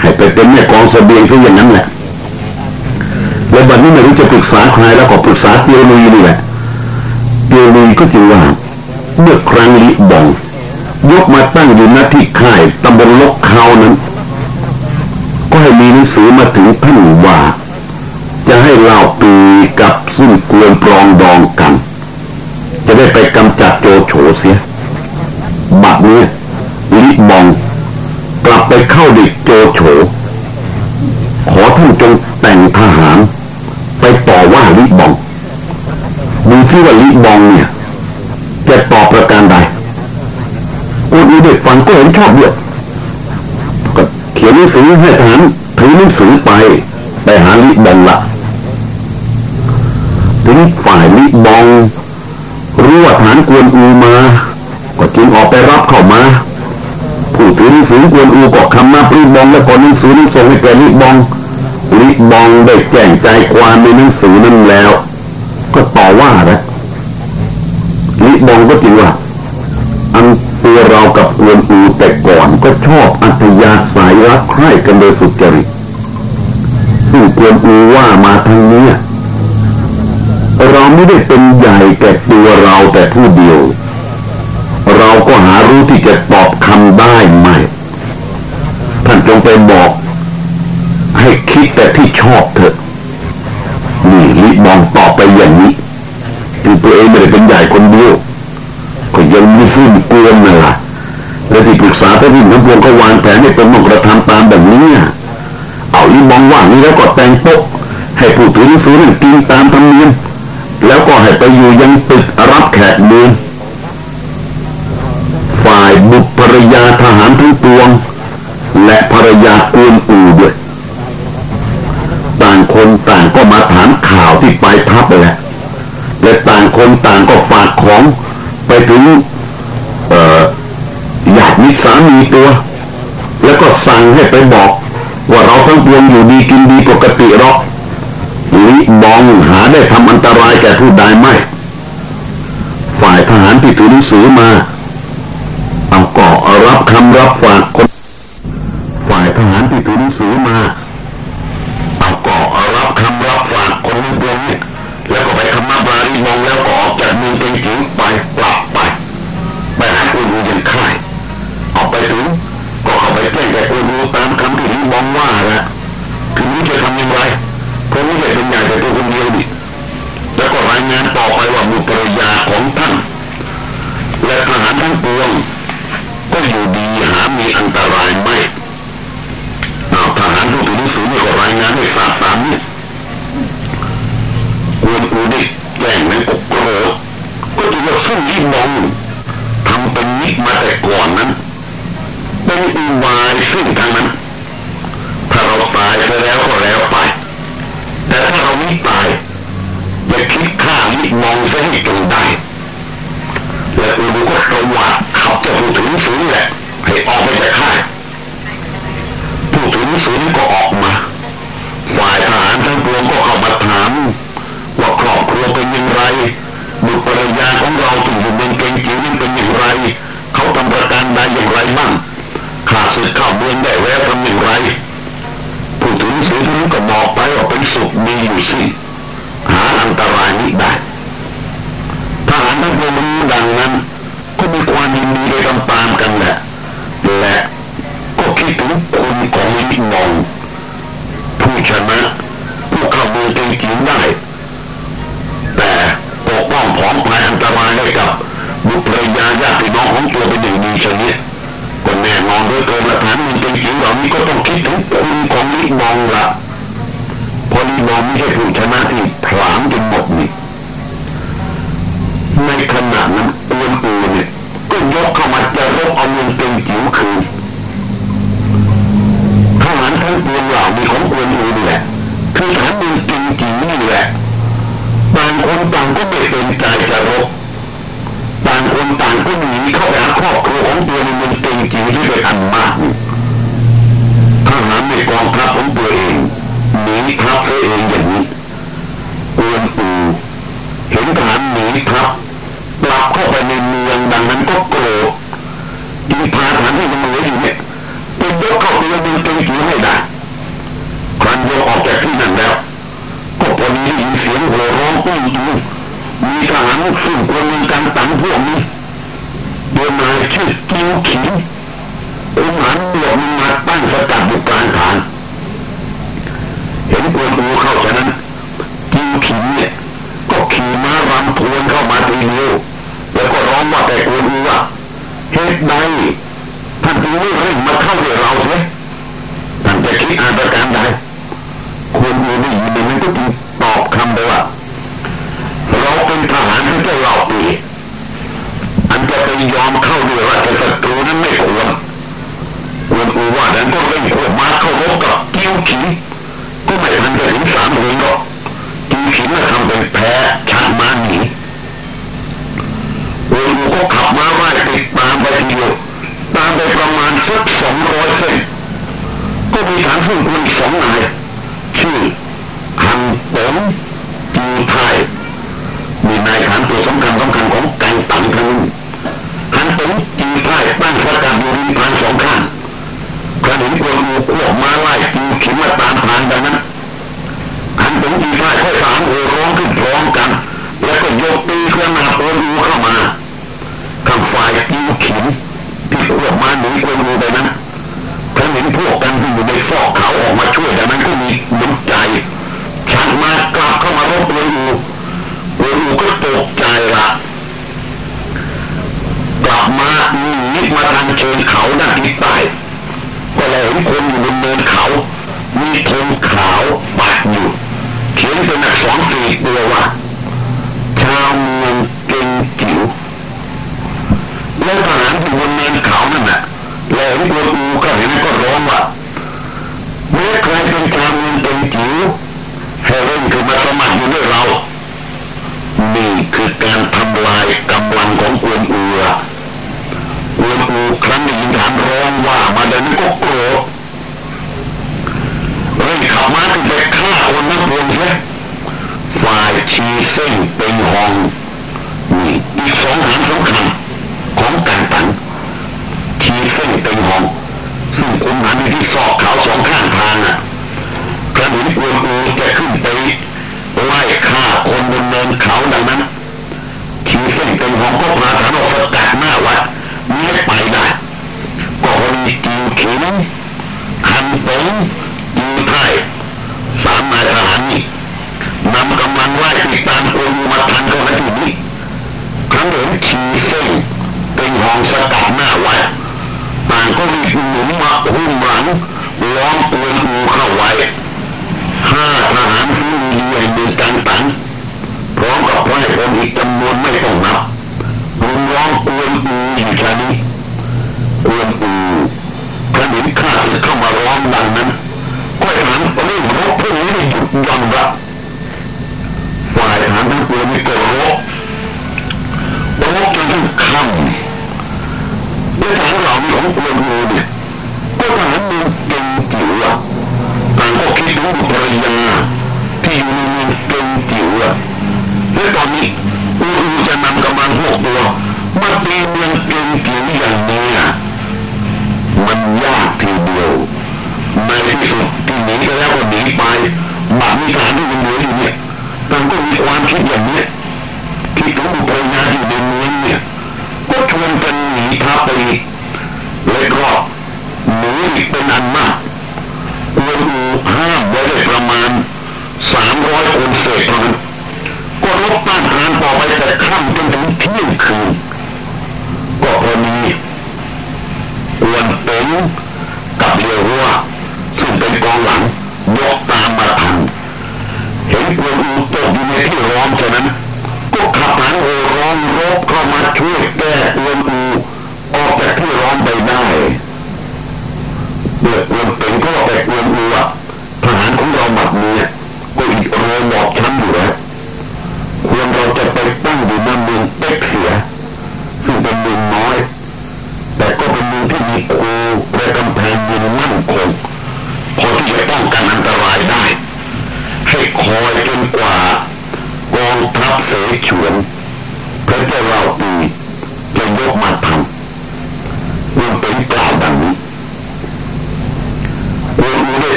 ให้ไปเป็นแม่กองเสบียงซะอย่างนั้นแหละ แล้วบัดนี้ไม่รู้จะปรึกษาใครแล้วก็ปรึกษาเตียวลุยนี่แหละเตียวลุยก็จึงว่าเมื่อครั้งลิบองยกมาตั้งอยู่หน้าที่ค่ายตำบลลกเขานั้น ก็ให้มีหนังสือมาถึงท่าน โจโฉเสีย บัดนี้ลิบองกลับไปเข้าดิโจโฉ ขอท่านจงแต่งทหาร ไปต่อว่าลิบองดูที่ว่าลิบองเนี่ยจะตอบประการใดกูดูเด็กฟังก็เห็นชอบด้วยก็เขียนหนังสือให้ทหารถือหนังสือไปไปหาลิบองละถึงฝ่ายลิบอง รู้ว่าฐานกวนอูมา ก็จึงออกไปรับเข้ามา ผู้ถือหนังสือกวนอูก็คำมาลิบองแล้วก็หนังสือนี้ส่งให้แกลิบองลิบองได้แจ้งใจความในหนังสือนั้นแล้ว ก็ต่อว่าแล้วลิบองก็จริงว่า อันตัวเรากับกวนอูแต่ก่อนก็ชอบอัธยาสายรักใคร่กันโดยสุจริตซึ่งกวนอูว่ามาทางนี้ ไม่ได้เป็นใหญ่แก่ตัวเราแต่ผู้เดียว เราก็หารู้ที่จะตอบคำได้ไหมท่านจงไปบอก ให้คิดแต่ที่ชอบเถอะนี่ลิบองตอบไปอย่างนี้คือตัวเองไม่ได้เป็นใหญ่คนเดียวก็ยังมีฟุ้นกวนนั่นแหละและที่ปรึกษาพระวิญน้ำพวงก็วางแผนให้เป็นมงกระทำตามแบบนี้เอาลิบองว่างนี้แล้วก็แต่งโต๊ะให้ผู้ถือหนังสือนั่นกินตามธรรมเนียม แล้วก็ให้ไปอยู่ยังตึกรับแขกเมือฝ่ายบุตรภรยาทหารทั้งปวง และภรรยากูนอู่ด้วยต่างคนต่างก็มาถามข่าวที่ไปทัพไปแหละและต่างคนต่างก็ฝากของไปถึงอยากมีสามีตัว แล้วก็สั่งให้ไปบอก ว่าเราทั้งปวงอยู่ดีกินดีปกติหรอกิมองหาได้ทำอันตรายแก่ผู้ใดไหมฝ่ายทหารที่ถือหนังสือมาเอาก่อรับคำรับฝาก ลักษะโอนอูเข้ามาทางฝ่ายกิวขินที่พวกมาหนีโอนอูไปนั้นเขาเห็นพวกกันที่อยู่ในฟอกเขาออกมาช่วยแต่นั้นก็มีน้ำใจชักมากลับเข้ามารบโอนอูโอนอูก็ตกใจละกลับมาหนีมาทางเชิงเขาหน้านทิศใต้ก็เลยเห็นคนอยู่บนเนินเขา มีธงขาวปักอยู่เขียนเป็นหนักสองสี่ตัวว่าชาว แล้วที่ตัวอูก็เห็นก็ร้องว่าเมื่อใครเป็นชาวเมืองเก่งจิ๋วให้เร่งคือมาสมัครอยู่ด้วยเรา นี่คือการทำลายกำลังของอวนอูอะอวนอูครั้งได้ยินฐานร้องว่ามาเดินก็โกรธเร่งขับม้าขึ้นไปฆ่าคนนักบวชเสียฝ่ายชีเส้นเป็นหองนี่อีกสองหางสำคัญของการ ขีเส้นเป็นหองซึ่งคุมหันที่ซอกเขาสองข้างทางอะกระหนุนอวนอูจะขึ้นไปไล่ฆ่าคนบนเนินเขาดังนั้นชีเส้นเป็นหองก็พาฐานออกสกัดหน้าวัดไม่ไปได้ก็พอดีจิวขินคันตงจิวไทยสามนายทหารนี่นำกำลังไล่ติดตามตัวมาทันเข้ามาที่นี้ครั้งเห็นชีเส้นเป็นหองสกัดหน้าว้ต่างก็รีหนุนมาหุ้มหลังล้อมตัวอูเข้าไว้ห้าทหารฟื้นดีแห่งเมืองกันตันพร้อมกับไพร่คนอีกจำนวนไม่ต้องนับรุมร้องกวนอูอยู่แค่นี้กวนอูพระหนุนข้าศึกเข้ามาร้องดังนั้นก็ทหันเรื่องรบพวกนี้ได้หยุดยั้งละฝ่ายทหารทั้งปวงนี่ก็รบรบจนถึงค่ำ และทหารเหล่านี้ของกวนอูเนี่ยก็ทหารเมืองเก่งจิ๋วอะต่างก็คิดถึงบุตรภรรยาที่อยู่ในเมืองเกงจิ๋วอะและตอนนี้อูอูจะนำกำลังพวกตัวมาตีเมืองเก่งจิ๋วอย่างนี้อะมันยากทีเดียวในที่สุดที่หนีไปแล้วก็หนีไปบัดมีทารที่ยังเหลืออยู่เนี่ยต่างก็มีความคิดอย่างนี้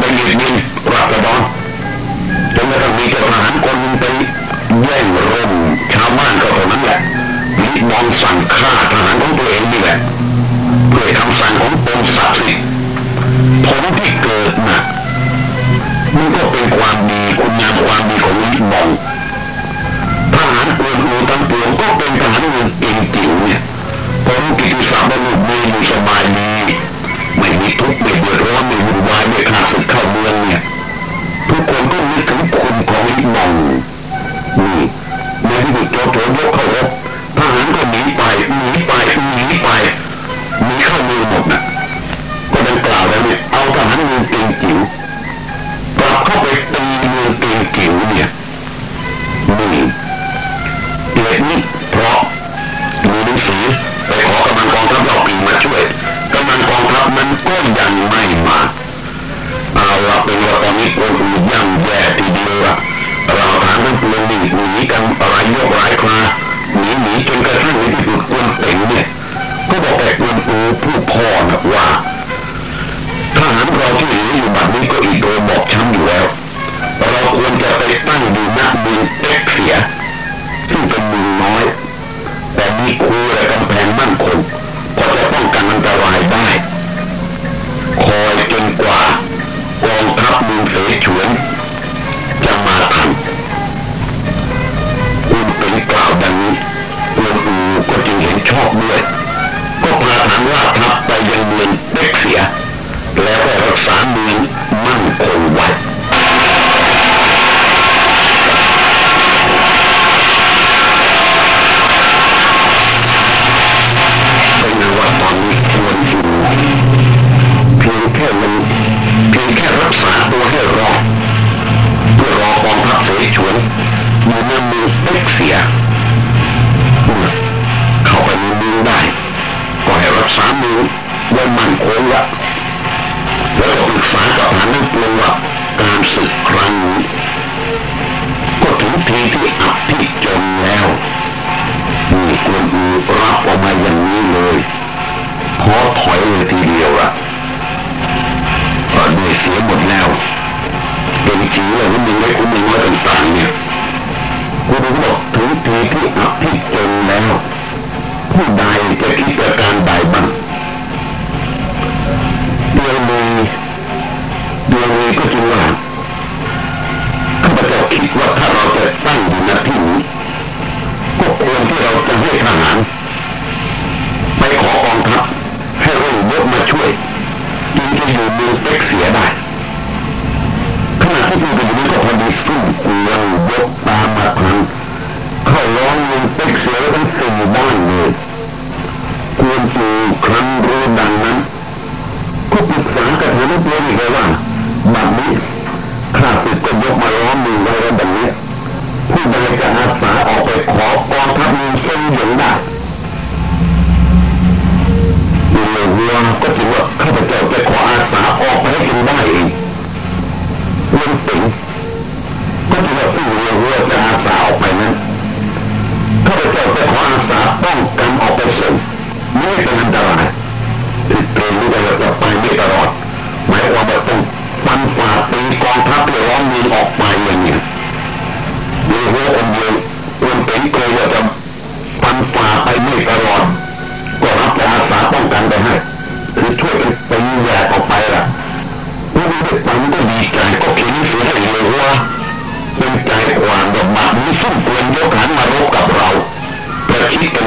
ให้ทห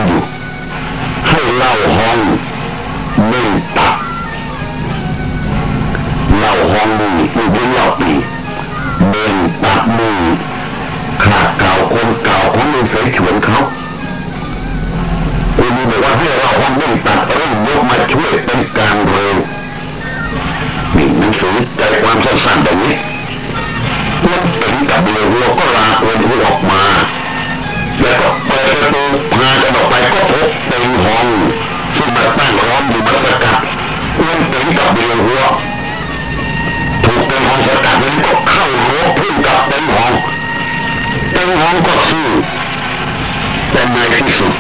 อยู่ ให้เล่าห้องหนึ่งตับเล่าห้องนี้อยู่บนเล่าปีเบนตับมือขาเก่าคนเก่าของมือเสยฉวนเขาคุณมีบอกว่าให้เราห้องหนึ่งตัดเร่งยกมาช่วยเป็นการเร็วนี่หนังสือใจความสั้นๆแบบนี้เมื่อถึงกับเรือวัวก็ลาตัวนี้ออกมา น้องก็สู้แต่ในที่สุด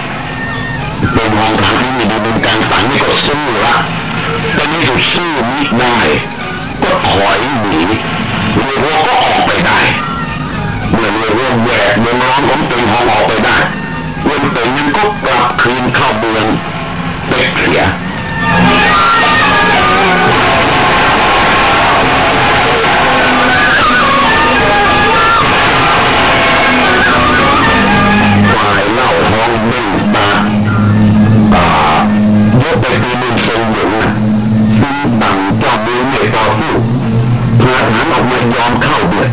เป็นห้องทางที่มีดีเป็นการต่างนี่ก็สู้ละแต่ในสุดสู้มิได้ก็ถอยหนีเรือวัวก็ออกไปได้เมื่อเรือร่วแหวกเมืองร้องของตึงหองออกไปได้เมืองตึงนั้นก็กลับคืนเข้าเมืองเป็กเสีย ไปตีมือทรงหญิงซึ่งต่างจ้ามือไม่ต่อสู้พาฐานออกมายอมเข้าด้วย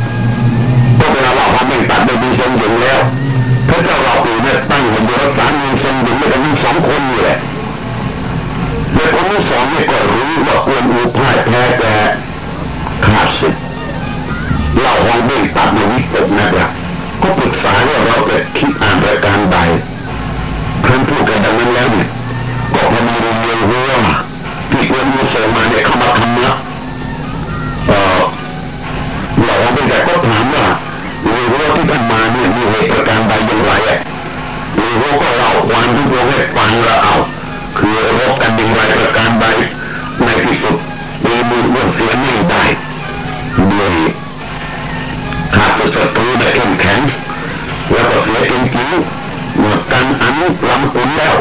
ก็เวลาเราพอไม่ตัดไม่มีทรงหญิงแล้วพระเจ้าเราปีเนี่ยตั้งมันยู่รักษามีทรงหญิงไม่ได้มีสองคนอยู่แหละแต่คนที่สองเนี่ยก็รู้ว่าควรอูพ่ายแพ้แกขาดสิทธิ์เราห้องไม่ตัดในวิกฤตนะครับ ฟังแล้วเอา คือรบกันอย่างไรประการใดในที่สุดมีมือเมื่อเสียไม่ได้ด้วยขาดศัตรูได้เข้มแข็งแล้วก็เสียจริงๆเมื่อกันอันลำขุนแล้ว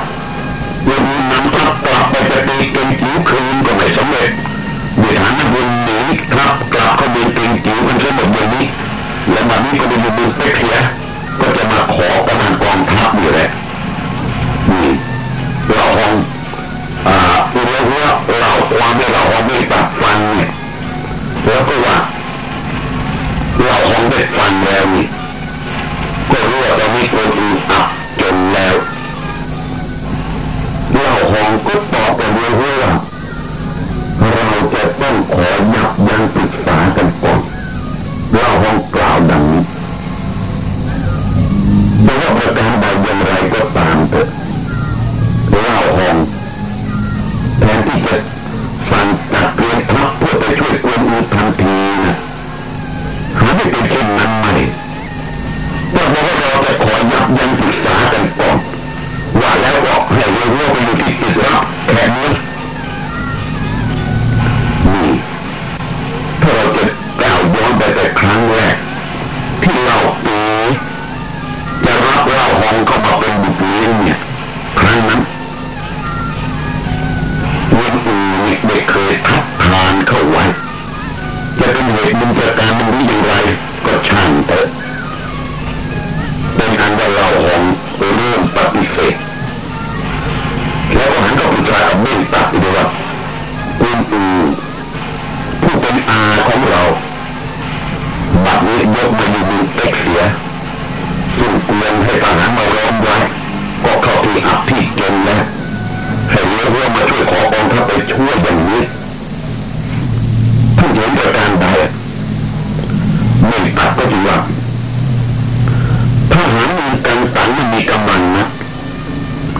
ยังมีนำทัพกลับไปจะตีเก่งจิ๋วคืนก็ไม่สำเร็จมีฐานบุญหนีครับกลับเข้าเมืองเก่งจิ๋วกันซะหมดอย่างนี้แล้วบัดนี้ก็เป็นบุญเป็กเสียก็จะมาขอกำลังกองทัพอยู่แหละ ที่เราห้องไม่ตัดฟังเนี่ยแล้วก็ว่าเราห้องได้ฟังแล้วนี่ก็รู้ว่าตอนนี้คนอื่นอับจนแล้วเราห้องก็ตอบไปเรื่อยว่าเราจะต้องขอยับยั้งปรึกษากันก่อนเราห้องกล่าวดังนี้ไม่ว่าประการใดอย่างไรก็ตามเถอะ ยังศึกษากันก่อนว่าแล้วก็ให้เรารู้ไปอยู่ที่ตึกรับแค่นี้นี่ถ้าเราจะกล่าวย้อนไปแต่ครั้งแร นี้ยกมาอยู่มือเอ็กเสียซึ่งเกวียนให้ทหารมาล้อมไว้ก็เข้าที่อับที่จนแล้วให้เรือเรือมาช่วยขอกองทัพไปช่วยอย่างนี้ท่านเห็นประการใดไม่ตัดก็จริงว่าทหารมีกังสังมันมีกำลังนะ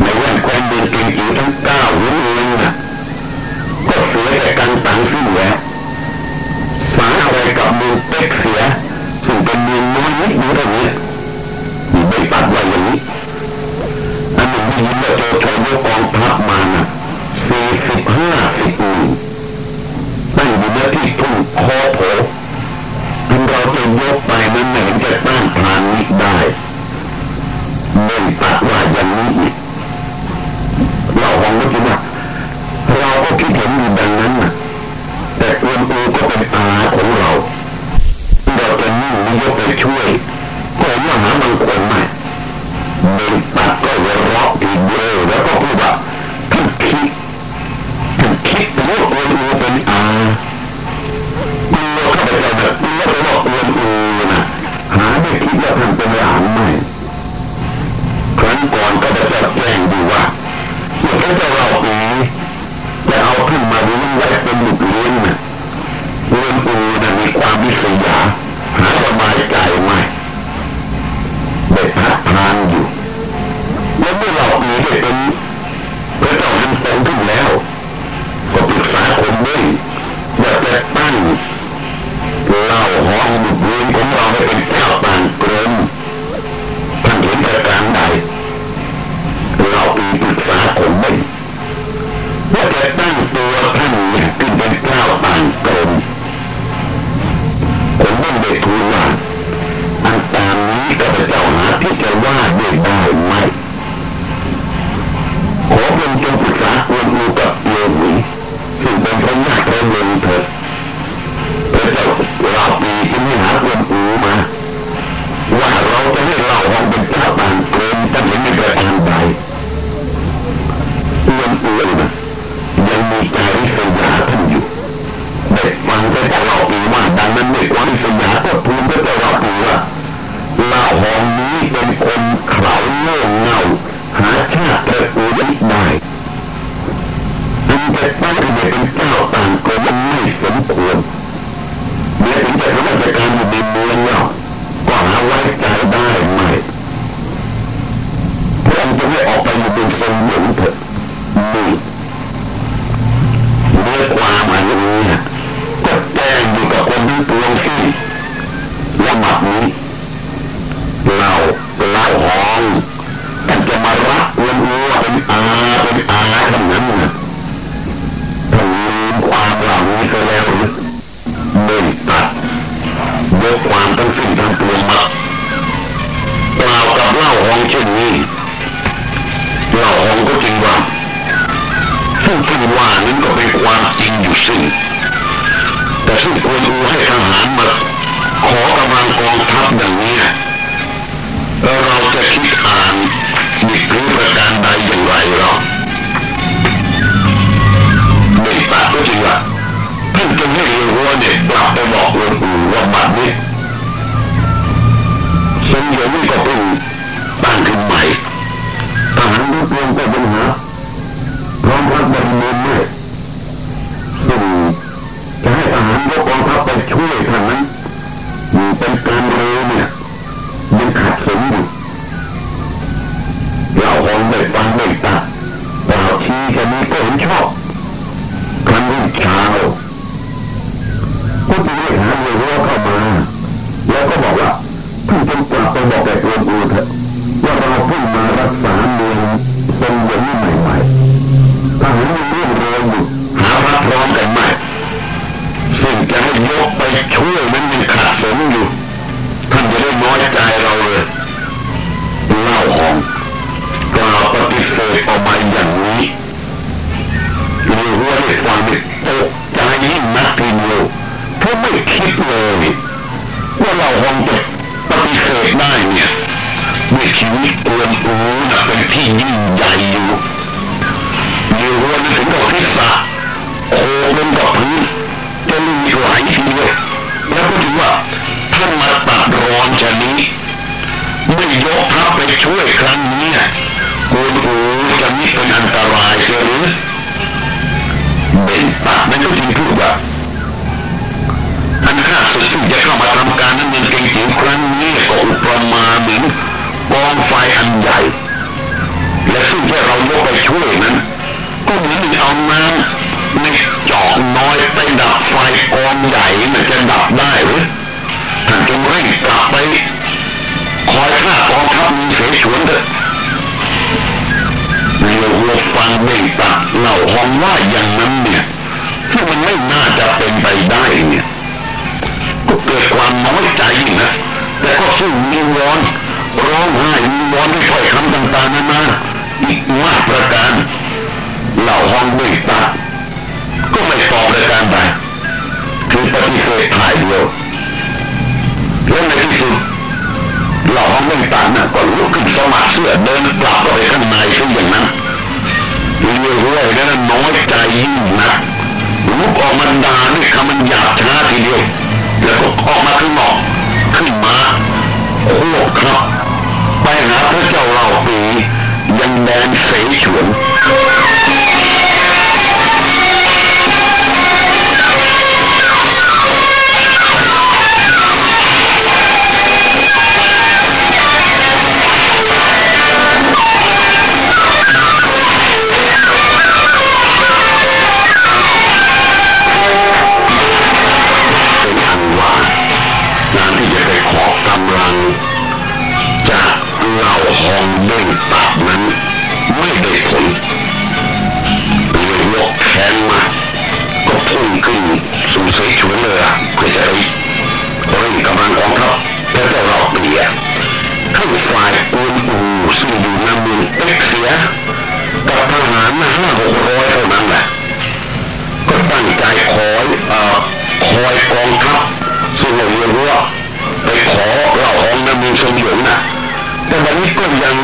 ในแว่นแควนเดินเก่งจิ๋วทั้งเก้าเรื่องเองนะก็เสียแต่กังสังสิ้นแล้วสาอะไรกับมือเป๊กเสีย มืองน้อยนิดเดียวเท่านี้ไม่ตัดไว้อย่างนี้อันหนึ่งได้ยินว่าโจโฉยกกองทัพมานะสี่สิบห้าสิบหนึ่งตั้งอยู่เนื้อที่ทุ่งคอโผถึงเราจะยกไปนั้นไม่เห็นจะต้านทานนี้ได้ไม่ตัดว่าอย่างนี้อีกเราหองก็คิดว่าเราก็คิดเห็นอยู่ดังนั้นนะแต่กวนอูก็เป็นอาของเรา ยกไปช่วยก็เห็นว่าหาบางคนไม่เดินปัดก็หัวเราะอีกเยอะแล้วก็พูดว่าท่านคิดท่านคิดว่ากวนอูเป็นอาตัวข้าพเจ้าแบบตัวไปว่ากวนอูนะหาไม่คิดว่าท่านเป็นหานไม่ ปีได้นพระเจ้าหันทรงขึ้นแล้ว ก็ปรึกษาคนนี้อยากจะตั้งเล่าห้องลูกเลี้ยงของเราให้เป็นเจ้าต่างกรมท่านเห็นประการใดเราปีปรึกษาคนนี้ว่าจะตั้งตัวท่านเนี่ยขึ้นเป็นเจ้าต่างกรมผมต้องได้ทูลว่าอันตามนี้ข้าพเจ้าหาที่จะว่าด้วยได้ไหมขอเป็นจงปรึกษา ควรอูกับโยมีซึ่งเป็นพระญาติพระเมืองเถิดพระเจ้าเราปีที่ไม่หาควรอูมาว่าเราจะให้เราห้องเป็นเจ้าต่างกรมท่านเห็นในประการใดควรอูนะยังมีใจริษยาท่านอยู่เด็กฟังพระเจ้าเราปีว่าดังนั้นไม่ควรริษยาก็ทูลพระเจ้าเราปีว่าเล่าห้องนี้เป็นคนเขาโง่เงาหาชาติตระกูลไม่ได้ อันจะตั้งให้เป็นเจ้าต่างกรมมันไม่สมควรเดี๋ยวถึงจะทำราชการอยู่ในเมืองแล้วก็หาไว้ใจได้ไหมพระองค์จะไม่ออกไปอยู่เป็นทรงเหมือนเถอะนี่เมื่อความอันนี้ก็แจ้งอยู่กับคนทั้งปวงที่ว่าหมัดนี้เราเล่าห้องท่านจะมารับเงินวัวเป็นอาเป็นอาขนาดนั้นนะ ยกความทั้งสิ้นทั้งปวงมากล่าวกับเล่าหองเช่นนี้เล่าหองก็จริงว่าซึ่งที่ว่านั้นก็เป็นความจริงอยู่ซึ่งแต่ซึ่งควรดูให้ทหารมาขอกำลังกองทัพอย่างนี้แล้วเราจะคิดอ่านบิดหรือประการใดอย่างไรเราไม่ตัดก็จริงว่า ท่านจะให้เรือหัวเนี่ยกลับไปบอกหลวงปู่ว่าบัดนี้สมเด็จนี่ก็เพิ่งตั้งขึ้นใหม่ทหารทุกคนก็เป็นหาพร้อมรับบริเวณด้วยซึ่งจะให้ทหารยกกองทัพไปช่วยท่านนั้นเป็นการเร็วเนี่ยยังขัดสนอยู่เราคงไม่ฟังไม่ตัดเปล่าชี้แค่นี้ก็เห็นชอบครั้งรุ่งเช้า ผู้ที่ไม่หาเงินว่าเข้ามา แล้วก็บอกว่าท่านจงกลับไปบอกแก่ตัวเอง คงจะปฏิเสธได้เนี่ยด้วยชีวิตเตือนอูนะเป็นที่ยิ่งใหญ่อยู่อยู่รวมถึงกับทิศะโคลงกับพื้นจะลุยไหลทีเดียวแล้วก็ถือว่าท่านมาตัดรอนชนี้ไม่ยกพระไปช่วยครั้งนี้กูอูจะมีเป็นอันตรายเสียหรือเบนตัดนั่นก็จึงพูดว่า ทำการนั้นเมืองเก่งจิ๋วครั้งนี้ก็อุปมาเหมือนกองไฟอันใหญ่ และซึ่งที่เรายกไปช่วยนั้น ก็เหมือนเอาน้ำในจอกน้อยไปดับไฟกองใหญ่มันจะดับได้หรือท่านจงเร่งกลับไป คอยฆ่ากองทัพมีเสฉวนเถอะเรียวหัวฟังเบ่งตัดเล่าห้องว่าอย่างนั้นเนี่ย น้อยใจนะแต่ก็สู้มีวอนร้องไห้มีวอนด้วยถ้อยคำต่างๆนานาอีกมากประการเหล่าห้องเบ่งตัดก็ไม่ตอบประการใดคือปฏิเสธถ่ายเดียวแล้วในที่สุดเหล่าห้องเบ่งตัดน่ะก็ลุกขึ้นสมัครเสื้อเดินกลับไปข้างในซึ่งอย่างนั้นเรียกว่านั้นน้อยใจยิ่งนักลุกออกมาด่าด้วยคำมันหยาบช้าทีเดียว แล้วก็ออกมาข้างนอกขึ้นมาโคบครับไปหาพระเจ้าเหล่าปียังแดนเสฉวน ฮองเด้งตับนั้นไม่ได้ผลเรียกแค้นมา ก็พุ่งขึ้นสู่เสฉวนเลยอะเพื่อจะได้เร่งกำลังกองทัพพระเจ้าเราเปียขึ้นฝ่ายปูนอูซึ่งอยู่ในเมืองเป็กเสียกับทหารห้าหกร้อยเท่านั้นแหละก็ตั้งใจคอยเอ่อคอยกองทัพซึ่งเราเรียกว่าไปขอเหล่าของน้ำมีสมหยงน่ะแต่วันนี้ก็ ยัง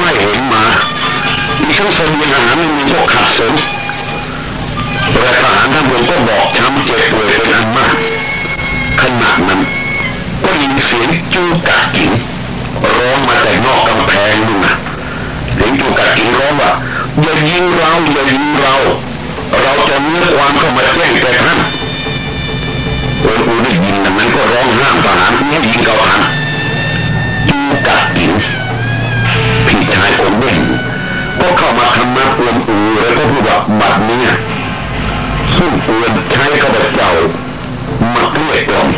ไม่เห็นมาอีทั้งเสบียงอาหารไม่มีพวกขัดสนแต่ทหารท่านบนก็บอกช้ำเจ็บป่วยเป็นอันมากขณะนั้นก็ยินเสียงจูกักกินร้องมาแต่นอกกำแพงนู่นนะเสียงจูกักกินร้องว่าอย่ายิงเราอย่ายิงเรา เราจะเนื้อความเข้ามาแจ้งแก่ท่านโอ้โหได้ยินดังนั้นก็ร้องห้ามทหารไม่ยิงเกาทันจูกักกินพี่ ชายคนเด่นก็เข้ามาทำมาปวนอูแล้วก็พูดว่าบัดเนี้ซึ่งปวนใช้ข้าพเจ้ามาเกลี้ยกล่อม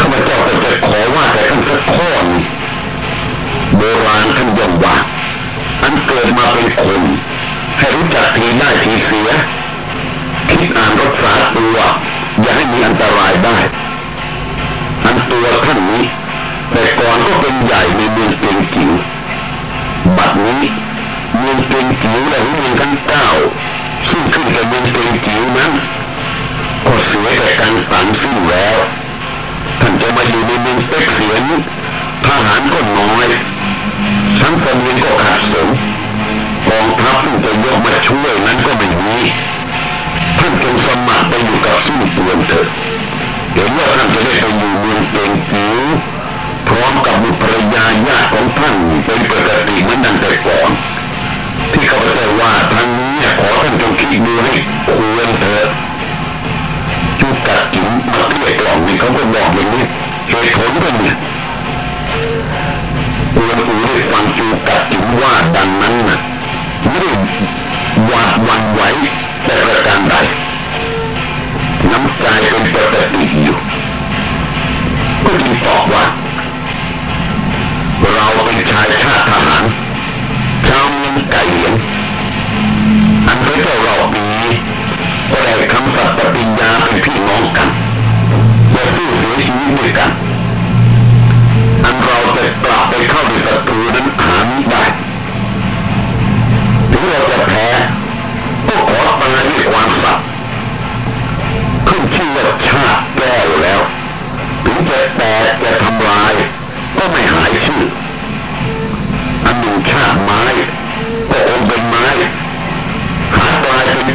ข้าพเจ้าก็จะขอว่าแต่ท่านสักข้อนโบราณท่านย่อมว่าอันเกิดมาเป็นคน ให้รู้จักทีได้ทีเสียคิดอ่านรักษาตัวอย่าให้มีอันตรายได้ อันตัวท่านนี้ แต่ก่อนก็เป็นใหญ่ในเมืองเปียงจิ๋ว บัดนี้เมืองเปียงจิ๋วและเมืองทั้งเก้าซึ่งขึ้นกับเมืองเปียงจิ๋วนั้นก็เสียแต่การตันสิ้นแล้วท่านจะมาอยู่ในเมืองเป็กเสียนทหารก็น้อยทั้งสมียงก็ขาดสมกองทัพซึ่งจะยกมาช่วยนั้นก็ไม่มีท่านจงสมัครไปอยู่กับสู้ปวนเถิดเห็นว่าท่านจะได้ไปอยู่เมืองเปียงจิ๋วพร้อมกับบุตร ภรยาของท่านเป็นปกติเหมือนดังแต่ก่อน ที่เขาพเจ้าว่าทางนี้ขอท่านจงคิดดูให้ควรเถิดจูกัดกินมาเกลี้ยกล่อมนี่เขาก็บอกอย่างนี้เหตุผลก็เนี่ยอวนอูได้ฟังจูกัดกินว่าดังนั้นน่ะไม่ได้หวาดหวันไหวแต่ประการใดน้ำใจเป็นปกติอยู่ก็จึงตอบว่าาชายชาติทหารชาวเมืองไก่เหลียงอันพระเจ้าเราปีก็ได้คำสัตย์ปฏิญญาเป็นพี่น้องกันและสู้เสียชีวิตด้วยกัน อันเราจะกลับไปเข้าในศัตรูนั้นหาไม่ได้ถึงเราจะแพ้ก็ขอตายด้วยความสัตย์ขึ้นชื่อว่าชาติแก้วแล้ว ถึงจะแตกจะทำลายก็ไม่หายชื่อ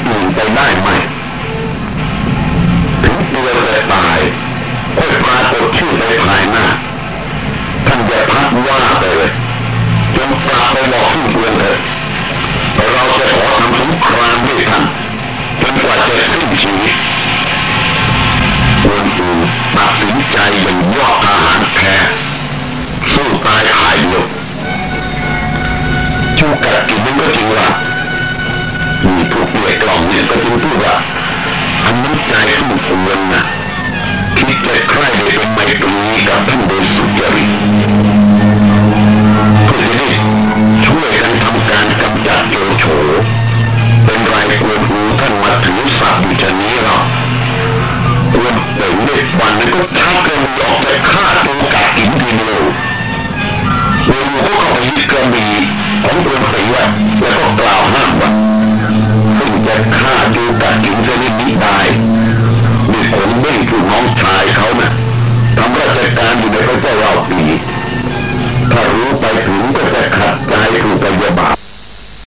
อื่นไปได้ไหมถึงเดือนจะตายก็ปรากฏชื่อในภายหน้าท่านจะพักว่าไปเลยจนปราบไปบอกขึ้นเพื่อนเถอะเราจะขอทำสงครามด้วยท่านจนกว่าจะสิ้นชีวิตควนอูตัดสินใจอย่างยอดทหารแท้สู้ตายขายหดียวชูกัดกินมันก็จริงว่า เนี่ก็จึงพูดว่าอนุใจขมควรนะคิดจะใครได้เป็นไมตรงนี้กับท่านโดยสุจริตเพื่อจะได้ช่วยกันทำการกำจัดโจโฉเป็นรายควนหูท่านมาถือศัพท์อยู่ชนี้เราควรถึงเด็กวันนั้นก็ท้ากันออกแต่ฆ่าตัวกัดกินทีเดียวเวลาก็เข้าไปยึดกระบี่ของกวรเป่งว่า จิ๋วชนิดนี้ตายมีขนเบ่งถูกน้องชายเขานะ่ะทำราชการอยู่ในพระเจ้าเราปี ถ้ารู้ไปถึงก็จะขัดใจถูกพยาบาท